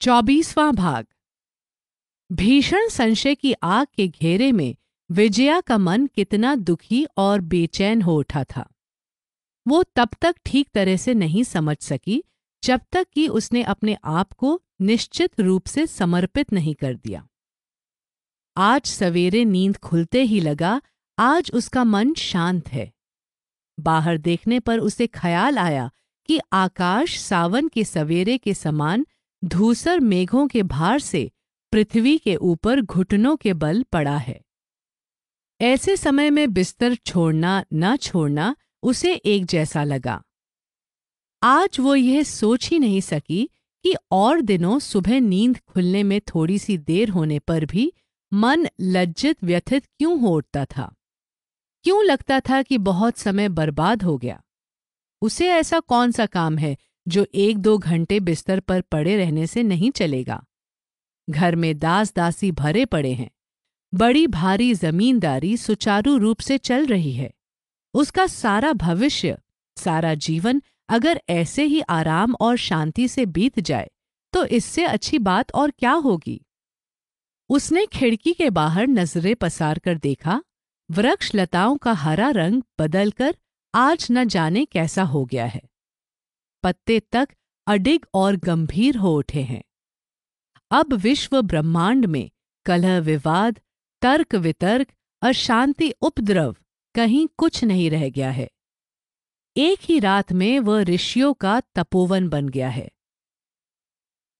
चौबीसवां भाग। भीषण संशय की आग के घेरे में विजया का मन कितना दुखी और बेचैन हो उठा था। वो तब तक ठीक तरह से नहीं समझ सकी जब तक कि उसने अपने आप को निश्चित रूप से समर्पित नहीं कर दिया। आज सवेरे नींद खुलते ही लगा, आज उसका मन शांत है। बाहर देखने पर उसे ख्याल आया कि आकाश सावन के सवेरे के समान धूसर मेघों के भार से पृथ्वी के ऊपर घुटनों के बल पड़ा है। ऐसे समय में बिस्तर छोड़ना न छोड़ना उसे एक जैसा लगा। आज वो यह सोच ही नहीं सकी कि और दिनों सुबह नींद खुलने में थोड़ी सी देर होने पर भी मन लज्जित व्यथित क्यों हो उठता था? क्यों लगता था कि बहुत समय बर्बाद हो गया? उसे ऐसा कौन सा काम है जो एक दो घंटे बिस्तर पर पड़े रहने से नहीं चलेगा। घर में दास दासी भरे पड़े हैं। बड़ी भारी जमींदारी सुचारू रूप से चल रही है। उसका सारा भविष्य, सारा जीवन अगर ऐसे ही आराम और शांति से बीत जाए तो इससे अच्छी बात और क्या होगी? उसने खिड़की के बाहर नज़रें पसार कर देखा वृक्ष लताओं का हरा रंग बदलकर आज न जाने कैसा हो गया है। पत्ते तक अडिग और गंभीर हो उठे हैं। अब विश्व ब्रह्मांड में कलह विवाद, तर्क वितर्क अशांति उपद्रव कहीं कुछ नहीं रह गया है। एक ही रात में वह ऋषियों का तपोवन बन गया है।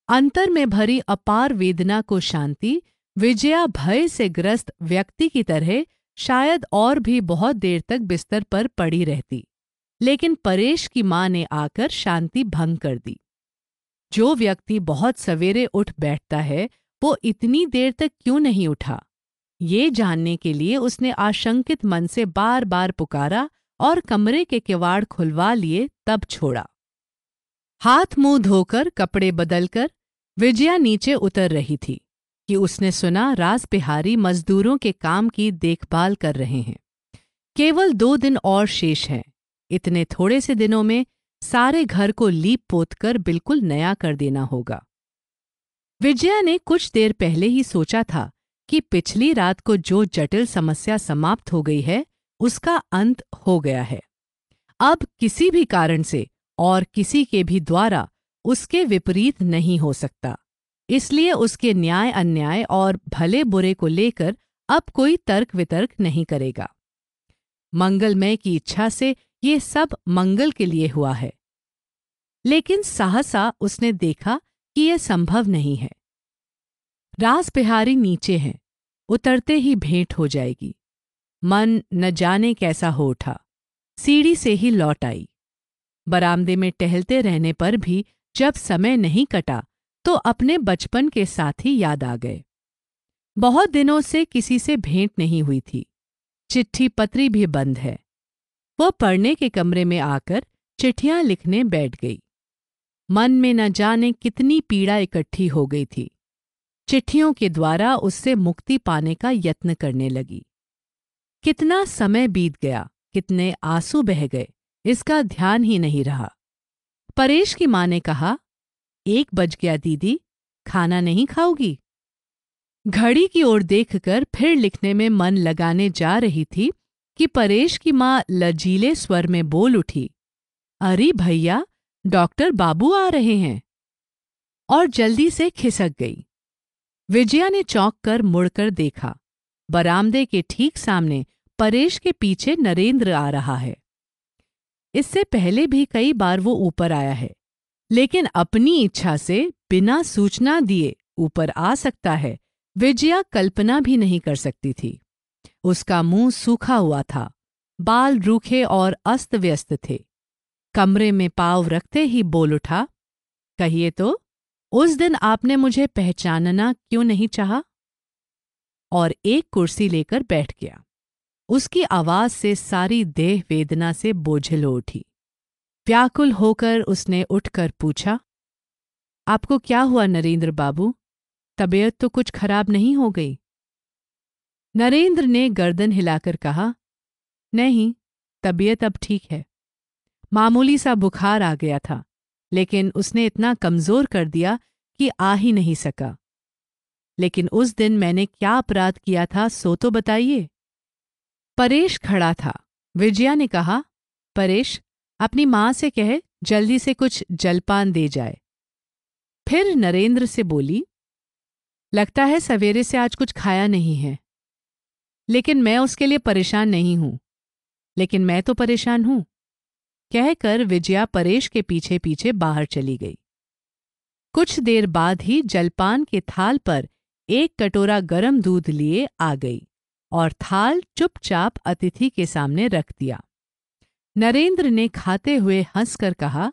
अंतर में भरी अपार वेदना को शांति, विजया भय से ग्रस्त व्यक्ति की तरह शायद और भी बहुत देर तक बिस्तर पर पड़ी रहती। लेकिन परेश की माँ ने आकर शांति भंग कर दी। जो व्यक्ति बहुत सवेरे उठ बैठता है, वो इतनी देर तक क्यों नहीं उठा? ये जानने के लिए उसने आशंकित मन से बार बार पुकारा और कमरे के किवाड़ खुलवा लिए, तब छोड़ा। हाथ मुँह धोकर कपड़े बदलकर विजया नीचे उतर रही थी कि उसने सुना राज बिहारी मजदूरों के काम की देखभाल कर रहे हैं। केवल दो दिन और शेष हैं। इतने थोड़े से दिनों में सारे घर को लीप पोत कर बिल्कुल नया कर देना होगा। विजया ने कुछ देर पहले ही सोचा था कि पिछली रात को जो जटिल समस्या समाप्त हो गई है, उसका अंत हो गया है। अब किसी भी कारण से और किसी के भी द्वारा उसके विपरीत नहीं हो सकता। इसलिए उसके न्याय अन्याय और भले बुरे को लेकर अब कोई तर्क वितर्क नहीं करेगा। मंगलमय की इच्छा से ये सब मंगल के लिए हुआ है। लेकिन सहसा उसने देखा कि यह संभव नहीं है। रास बिहारी नीचे हैं, उतरते ही भेंट हो जाएगी। मन न जाने कैसा हो उठा। सीढ़ी से ही लौट आई। बरामदे में टहलते रहने पर भी जब समय नहीं कटा तो अपने बचपन के साथ ही याद आ गए। बहुत दिनों से किसी से भेंट नहीं हुई थी। चिट्ठी पत्री भी बंद है। वह पढ़ने के कमरे में आकर चिट्ठियाँ लिखने बैठ गई। मन में न जाने कितनी पीड़ा इकट्ठी हो गई थी। चिट्ठियों के द्वारा उससे मुक्ति पाने का यत्न करने लगी। कितना समय बीत गया, कितने आँसू बह गए, इसका ध्यान ही नहीं रहा। परेश की माँ ने कहा, एक बज गया दीदी, खाना नहीं खाओगी घड़ी की ओर देखकर फिर लिखने में मन लगाने जा रही थी कि परेश की माँ लजीले स्वर में बोल उठी, अरे भैया, डॉक्टर बाबू आ रहे हैं। और जल्दी से खिसक गई। विजया ने चौंक कर मुड़कर देखा, बरामदे के ठीक सामने परेश के पीछे नरेंद्र आ रहा है। इससे पहले भी कई बार वो ऊपर आया है, लेकिन अपनी इच्छा से बिना सूचना दिए ऊपर आ सकता है, विजया कल्पना भी नहीं कर सकती थी। उसका मुँह सूखा हुआ था। बाल रूखे और अस्त व्यस्त थे। कमरे में पाव रखते ही बोल उठा, कहिए तो उस दिन आपने मुझे पहचानना क्यों नहीं चाहा? और एक कुर्सी लेकर बैठ गया। उसकी आवाज़ से सारी देह वेदना से बोझिल उठी। व्याकुल होकर उसने उठकर पूछा, आपको क्या हुआ नरेंद्र बाबू? तबीयत तो कुछ खराब नहीं हो गई? नरेंद्र ने गर्दन हिलाकर कहा, नहीं, तबीयत अब ठीक है। मामूली सा बुखार आ गया था, लेकिन उसने इतना कमज़ोर कर दिया कि आ ही नहीं सका। लेकिन उस दिन मैंने क्या अपराध किया था, सो तो बताइए? परेश खड़ा था। विजया ने कहा, परेश, अपनी माँ से कहे, जल्दी से कुछ जलपान दे जाए। फिर नरेंद्र से बोली, लगता है सवेरे से आज कुछ खाया नहीं है। लेकिन मैं उसके लिए परेशान नहीं हूँ। लेकिन मैं तो परेशान हूँ। कहकर विजया परेश के पीछे पीछे बाहर चली गई। कुछ देर बाद ही जलपान के थाल पर एक कटोरा गरम दूध लिए आ गई और थाल चुपचाप अतिथि के सामने रख दिया। नरेंद्र ने खाते हुए हंसकर कहा,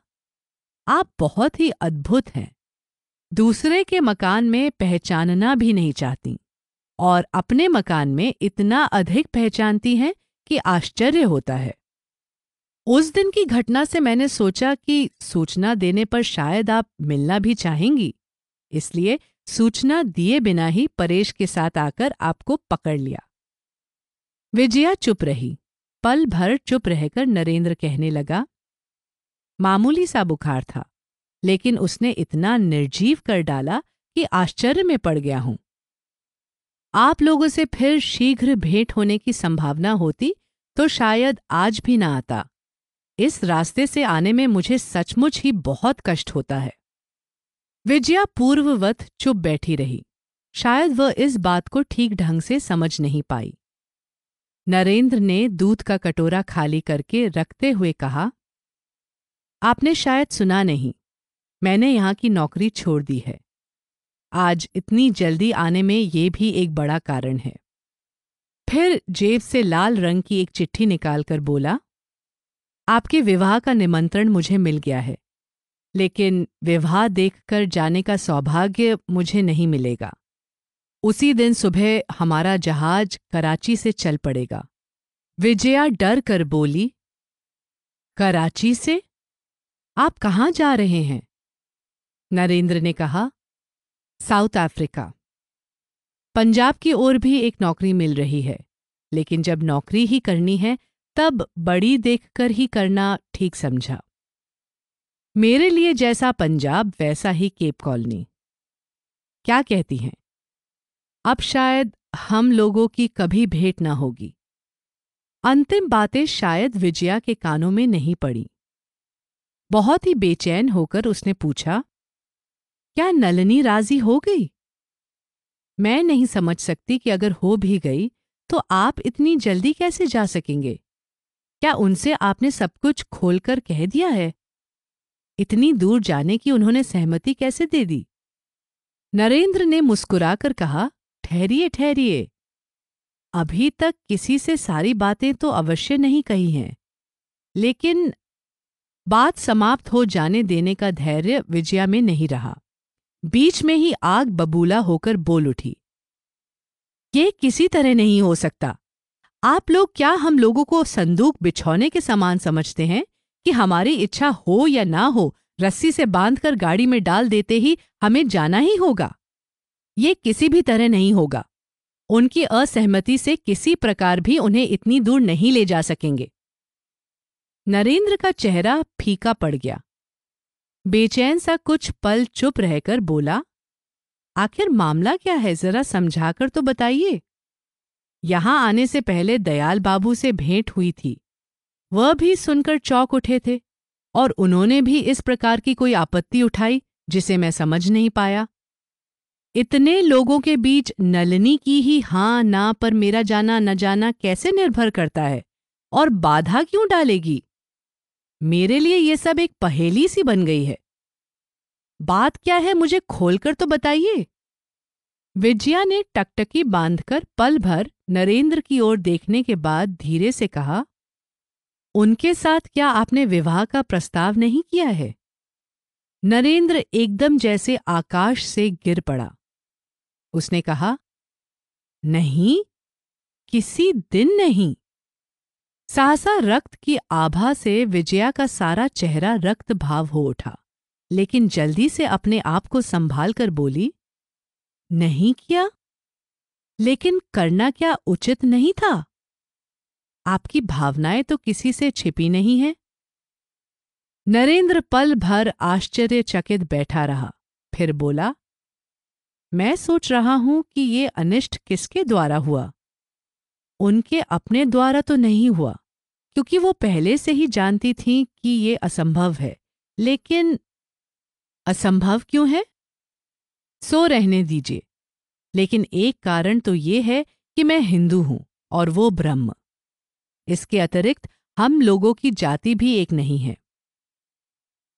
आप बहुत ही अद्भुत हैं। दूसरे के मकान में पहचानना भी नहीं चाहती। और अपने मकान में इतना अधिक पहचानती हैं कि आश्चर्य होता है। उस दिन की घटना से मैंने सोचा कि सूचना देने पर शायद आप मिलना भी चाहेंगी, इसलिए सूचना दिए बिना ही परेश के साथ आकर आपको पकड़ लिया। विजया चुप रही, पल भर चुप रहकर नरेंद्र कहने लगा, मामूली सा बुखार था, लेकिन उसने इतना निर्जीव कर डाला कि आश्चर्य में पड़ गया हूँ। आप लोगों से फिर शीघ्र भेंट होने की संभावना होती तो शायद आज भी ना आता। इस रास्ते से आने में मुझे सचमुच ही बहुत कष्ट होता है। विजया पूर्ववत चुप बैठी रही। शायद वह इस बात को ठीक ढंग से समझ नहीं पाई। नरेंद्र ने दूध का कटोरा खाली करके रखते हुए कहा, आपने शायद सुना नहीं। मैंने यहाँ की नौकरी छोड़ दी है। आज इतनी जल्दी आने में ये भी एक बड़ा कारण है। फिर जेब से लाल रंग की एक चिट्ठी निकालकर बोला, आपके विवाह का निमंत्रण मुझे मिल गया है, लेकिन विवाह देखकर जाने का सौभाग्य मुझे नहीं मिलेगा। उसी दिन सुबह हमारा जहाज़ कराची से चल पड़ेगा। विजया डर कर बोली, कराची से? आप कहाँ जा रहे हैं? नरेंद्र ने कहा साउथ अफ्रीका। पंजाब की ओर भी एक नौकरी मिल रही है, लेकिन जब नौकरी ही करनी है, तब बड़ी देखकर ही करना ठीक समझा। मेरे लिए जैसा पंजाब, वैसा ही केप कॉलोनी। क्या कहती हैं? अब शायद हम लोगों की कभी भेंट ना होगी। अंतिम बातें शायद विजया के कानों में नहीं पड़ी। बहुत ही बेचैन होकर उसने पूछा क्या नलनी राज़ी हो गई? मैं नहीं समझ सकती कि अगर हो भी गई तो आप इतनी जल्दी कैसे जा सकेंगे? क्या उनसे आपने सब कुछ खोलकर कह दिया है? इतनी दूर जाने की उन्होंने सहमति कैसे दे दी? नरेंद्र ने मुस्कुराकर कहा, ठहरिए ठहरिए। अभी तक किसी से सारी बातें तो अवश्य नहीं कही हैं। लेकिन बात समाप्त हो जाने देने का धैर्य विजया में नहीं रहा। बीच में ही आग बबूला होकर बोल उठी। ये किसी तरह नहीं हो सकता। आप लोग क्या हम लोगों को संदूक बिछौने के समान समझते हैं कि हमारी इच्छा हो या ना हो, रस्सी से बांधकर गाड़ी में डाल देते ही हमें जाना ही होगा? ये किसी भी तरह नहीं होगा। उनकी असहमति से किसी प्रकार भी उन्हें इतनी दूर नहीं ले जा सकेंगे। नरेंद्र का चेहरा फीका पड़ गया। बेचैन सा कुछ पल चुप रहकर बोला, आखिर मामला क्या है? जरा समझाकर तो बताइए। यहाँ आने से पहले दयाल बाबू से भेंट हुई थी। वह भी सुनकर चौक उठे थे और उन्होंने भी इस प्रकार की कोई आपत्ति उठाई जिसे मैं समझ नहीं पाया। इतने लोगों के बीच नलनी की ही हाँ ना पर मेरा जाना न जाना कैसे निर्भर करता है? और बाधा क्यों डालेगी? मेरे लिए ये सब एक पहेली सी बन गई है। बात क्या है मुझे खोलकर तो बताइए। विजया ने टकटकी बांधकर पल भर नरेंद्र की ओर देखने के बाद धीरे से कहा, उनके साथ क्या आपने विवाह का प्रस्ताव नहीं किया है? नरेंद्र एकदम जैसे आकाश से गिर पड़ा। उसने कहा, नहीं, किसी दिन नहीं। सहसा रक्त की आभा से विजया का सारा चेहरा रक्त भाव हो उठा। लेकिन जल्दी से अपने आप को संभाल कर बोली, नहीं किया? लेकिन करना क्या उचित नहीं था? आपकी भावनाएँ तो किसी से छिपी नहीं हैं? नरेंद्र पल भर आश्चर्यचकित बैठा रहा, फिर बोला, मैं सोच रहा हूँ कि ये अनिष्ट किसके द्वारा हुआ? उनके अपने द्वारा तो नहीं हुआ, क्योंकि वो पहले से ही जानती थी कि ये असंभव है। लेकिन असंभव क्यों है? सो रहने दीजिए। लेकिन एक कारण तो ये है कि मैं हिंदू हूँ और वो ब्रह्म। इसके अतिरिक्त हम लोगों की जाति भी एक नहीं है।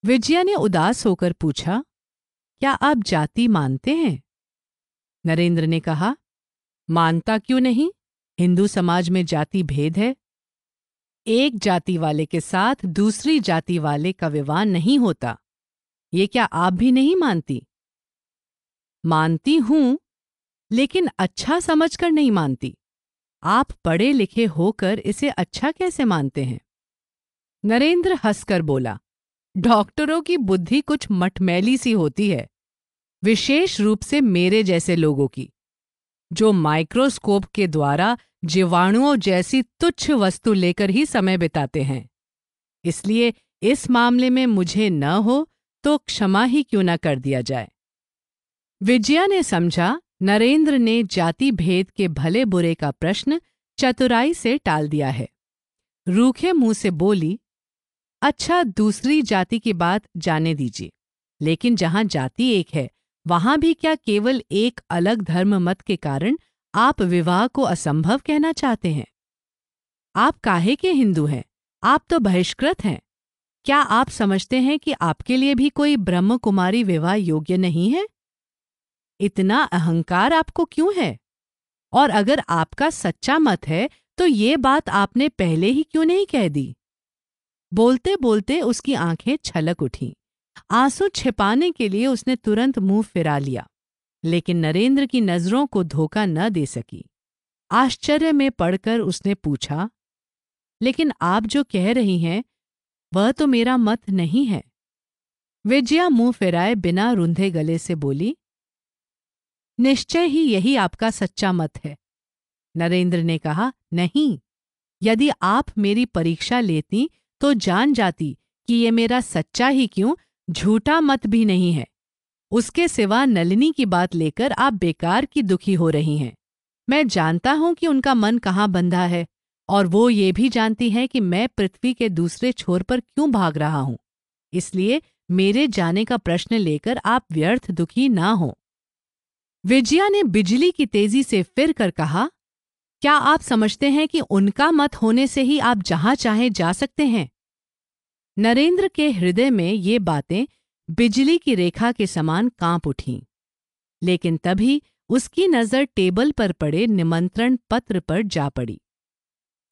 विजया ने उदास होकर पूछा, क्या आप जाति मानते हैं? नरेंद्र ने कहा, मानता क्यों नहीं? हिंदू समाज में जाति भेद है। एक जाति वाले के साथ दूसरी जाति वाले का विवाह नहीं होता। ये क्या आप भी नहीं मानती? मानती हूँ, लेकिन अच्छा समझकर नहीं मानती। आप पढ़े लिखे होकर इसे अच्छा कैसे मानते हैं? नरेंद्र हंसकर बोला, डॉक्टरों की बुद्धि कुछ मटमैली सी होती है, विशेष रूप से मेरे जैसे लोगों की। जो माइक्रोस्कोप के द्वारा जीवाणुओं जैसी तुच्छ वस्तु लेकर ही समय बिताते हैं। इसलिए इस मामले में मुझे न हो तो क्षमा ही क्यों न कर दिया जाए। विजया ने समझा, नरेंद्र ने जाति भेद के भले बुरे का प्रश्न चतुराई से टाल दिया है। रूखे मुँह से बोली अच्छा दूसरी जाति की बात जाने दीजिए, लेकिन जहाँ जाति एक है वहाँ भी क्या केवल एक अलग धर्म मत के कारण आप विवाह को असंभव कहना चाहते हैं? आप काहे के हिंदू हैं? आप तो बहिष्कृत हैं। क्या आप समझते हैं कि आपके लिए भी कोई ब्रह्म कुमारी विवाह योग्य नहीं है? इतना अहंकार आपको क्यों है? और अगर आपका सच्चा मत है तो ये बात आपने पहले ही क्यों नहीं कह दी? बोलते बोलते उसकी आँखें छलक उठीं। आँसू छिपाने के लिए उसने तुरंत मुँह फिरा लिया, लेकिन नरेंद्र की नज़रों को धोखा न दे सकी। आश्चर्य में पड़कर उसने पूछा, लेकिन आप जो कह रही हैं, वह तो मेरा मत नहीं है? विजया मुँह फिराए बिना रुंधे गले से बोली, निश्चय ही यही आपका सच्चा मत है। नरेंद्र ने कहा, नहीं, यदि आप मेरी परीक्षा लेती तो जान जाती कि ये मेरा सच्चा ही क्यों झूठा मत भी नहीं है। उसके सिवा नलिनी की बात लेकर आप बेकार की दुखी हो रही हैं। मैं जानता हूँ कि उनका मन कहाँ बंधा है, और वो ये भी जानती हैं कि मैं पृथ्वी के दूसरे छोर पर क्यों भाग रहा हूँ। इसलिए मेरे जाने का प्रश्न लेकर आप व्यर्थ दुखी ना हो। विजया ने बिजली की तेज़ी से फिर कर कहा, क्या आप समझते हैं कि उनका मत होने से ही आप जहाँ चाहें जा सकते हैं? नरेंद्र के हृदय में ये बातें बिजली की रेखा के समान काँप उठीं। लेकिन तभी उसकी नज़र टेबल पर पड़े निमंत्रण पत्र पर जा पड़ी।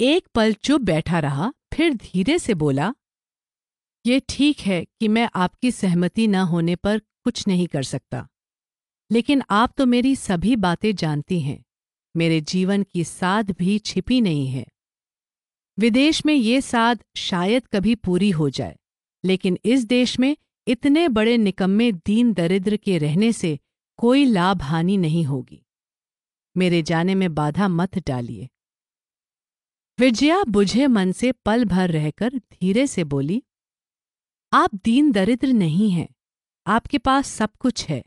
एक पल चुप बैठा रहा, फिर धीरे से बोला, ये ठीक है कि मैं आपकी सहमति न होने पर कुछ नहीं कर सकता। लेकिन आप तो मेरी सभी बातें जानती हैं। मेरे जीवन की साध भी छिपी नहीं है। विदेश में ये साध शायद कभी पूरी हो जाए। लेकिन इस देश में इतने बड़े निकम्मे दीन दरिद्र के रहने से कोई लाभ हानि नहीं होगी। मेरे जाने में बाधा मत डालिए। विजया बुझे मन से पल भर रहकर धीरे से बोली, आप दीन दरिद्र नहीं हैं। आपके पास सब कुछ है।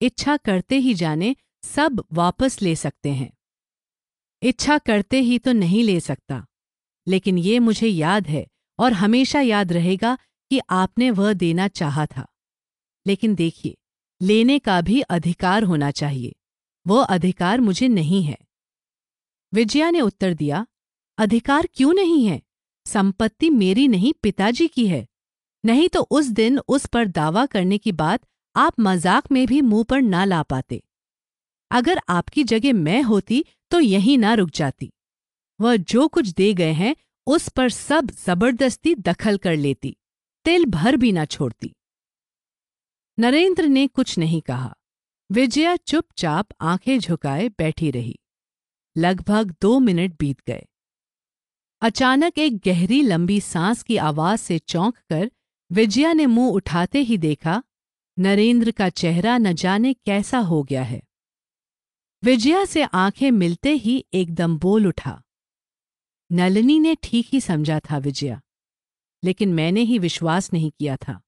इच्छा करते ही जाने सब वापस ले सकते हैं। इच्छा करते ही तो नहीं ले सकता। लेकिन ये मुझे याद है और हमेशा याद रहेगा कि आपने वह देना चाहा था। लेकिन देखिए, लेने का भी अधिकार होना चाहिए। वह अधिकार मुझे नहीं है। विजया ने उत्तर दिया, अधिकार क्यों नहीं है? संपत्ति मेरी नहीं, पिताजी की है। नहीं तो उस दिन उस पर दावा करने की बात आप मज़ाक में भी मुँह पर ना ला पाते। अगर आपकी जगह मैं होती तो यहीं ना रुक जाती। वह जो कुछ दे गए हैं, उस पर सब ज़बरदस्ती दखल कर लेती, तिल भर भी ना छोड़ती। नरेंद्र ने कुछ नहीं कहा। विजया चुपचाप आँखें झुकाए बैठी रही। लगभग दो मिनट बीत गए। अचानक एक गहरी लंबी सांस की आवाज़ से चौंक कर विजया ने मुँह उठाते ही देखा, नरेंद्र का चेहरा न जाने कैसा हो गया है। विजया से आँखें मिलते ही एकदम बोल उठा। नलिनी ने ठीक ही समझा था विजया, लेकिन मैंने ही विश्वास नहीं किया था।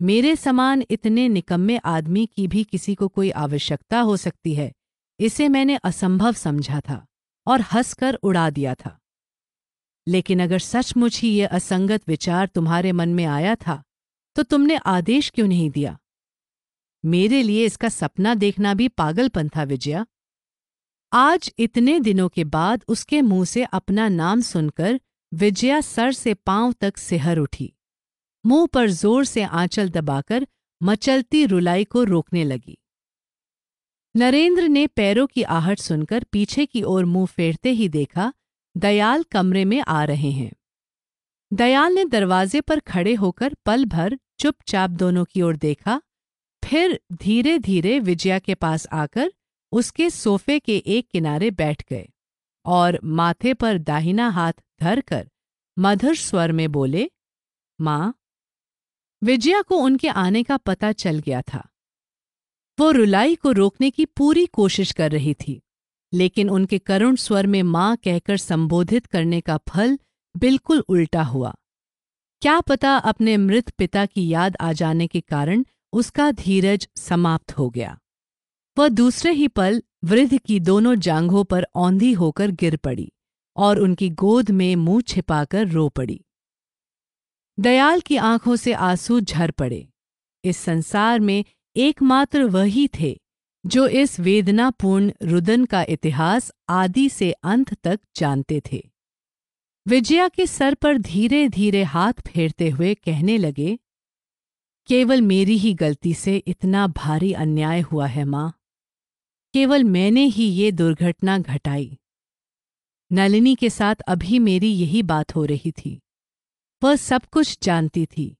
मेरे समान इतने निकम्मे आदमी की भी किसी को कोई आवश्यकता हो सकती है, इसे मैंने असंभव समझा था और हंसकर उड़ा दिया था। लेकिन अगर सचमुच ही ये असंगत विचार तुम्हारे मन में आया था तो तुमने आदेश क्यों नहीं दिया? मेरे लिए इसका सपना देखना भी पागलपन था विजया। आज इतने दिनों के बाद उसके मुँह से अपना नाम सुनकर विजया सर से पाँव तक सिहर उठी। मुँह पर ज़ोर से आंचल दबाकर मचलती रुलाई को रोकने लगी। नरेंद्र ने पैरों की आहट सुनकर पीछे की ओर मुँह फेरते ही देखा, दयाल कमरे में आ रहे हैं। दयाल ने दरवाजे पर खड़े होकर पल भर चुपचाप दोनों की ओर देखा, फिर धीरे धीरे विजया के पास आकर उसके सोफे के एक किनारे बैठ गए और माथे पर दाहिना हाथ धरकर मधुर स्वर में बोले, माँ, विजया को उनके आने का पता चल गया था। वो रुलाई को रोकने की पूरी कोशिश कर रही थी, लेकिन उनके करुण स्वर में माँ कहकर संबोधित करने का फल बिल्कुल उल्टा हुआ। क्या पता अपने मृत पिता की याद आ जाने के कारण उसका धीरज समाप्त हो गया। वह दूसरे ही पल वृद्ध की दोनों जांघों पर औंधी होकर गिर पड़ी और उनकी गोद में मुँह छिपाकर रो पड़ी। दयाल की आँखों से आँसू झर पड़े। इस संसार में एकमात्र वही थे जो इस वेदनापूर्ण रुदन का इतिहास आदि से अंत तक जानते थे। विजया के सर पर धीरे धीरे हाथ फेरते हुए कहने लगे, केवल मेरी ही गलती से इतना भारी अन्याय हुआ है माँ। केवल मैंने ही ये दुर्घटना घटाई। नलिनी के साथ अभी मेरी यही बात हो रही थी। वह सब कुछ जानती थी,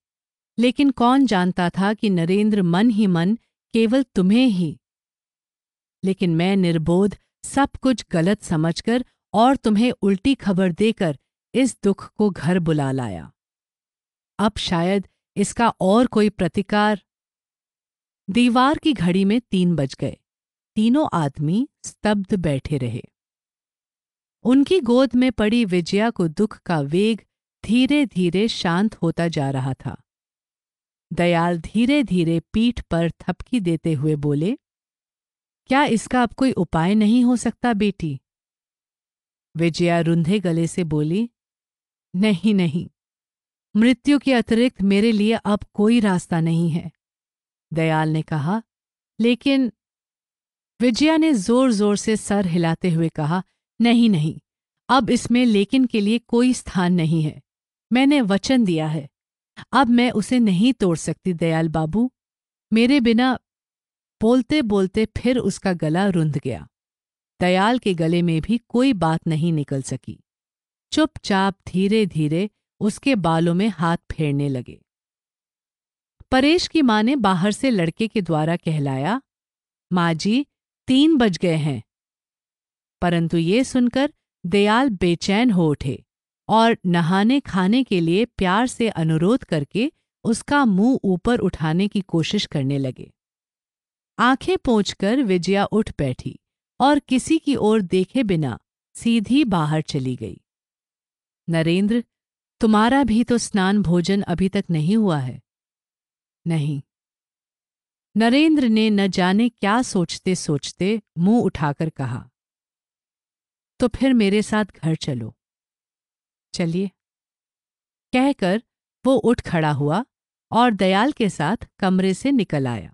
लेकिन कौन जानता था कि नरेंद्र मन ही मन केवल तुम्हें ही। लेकिन मैं निर्बोध सब कुछ गलत समझकर और तुम्हें उल्टी खबर देकर इस दुख को घर बुला लाया। अब शायद इसका और कोई प्रतिकार। दीवार की घड़ी में तीन बज गए। तीनों आदमी स्तब्ध बैठे रहे। उनकी गोद में पड़ी विजया को दुख का वेग धीरे धीरे शांत होता जा रहा था। दयाल धीरे धीरे पीठ पर थपकी देते हुए बोले, क्या इसका अब कोई उपाय नहीं हो सकता बेटी? विजया रुंधे गले से बोली, नहीं नहीं। मृत्यु के अतिरिक्त मेरे लिए अब कोई रास्ता नहीं है। दयाल ने कहा, लेकिन विजया ने ज़ोर ज़ोर से सर हिलाते हुए कहा, नहीं नहीं, अब इसमें लेकिन के लिए कोई स्थान नहीं है। मैंने वचन दिया है। अब मैं उसे नहीं तोड़ सकती, दयाल बाबू। मेरे बिना बोलते बोलते फिर उसका गला रुंध गया। दयाल के गले में भी कोई बात नहीं निकल सकी। चुपचाप धीरे धीरे उसके बालों में हाथ फेरने लगे। परेश की माँ ने बाहर से लड़के के द्वारा कहलाया, माँ जी तीन बज गए हैं। परंतु ये सुनकर दयाल बेचैन हो उठे और नहाने खाने के लिए प्यार से अनुरोध करके उसका मुँह ऊपर उठाने की कोशिश करने लगे। आँखें पोंछकर विजया उठ बैठी और किसी की ओर देखे बिना सीधी बाहर चली गई। नरेंद्र, तुम्हारा भी तो स्नान भोजन अभी तक नहीं हुआ है। नहीं नरेंद्र ने न जाने क्या सोचते सोचते मुँह उठाकर कहा तो फिर मेरे साथ घर चलो। चलिए। कहकर वो उठ खड़ा हुआ और दयाल के साथ कमरे से निकल आया।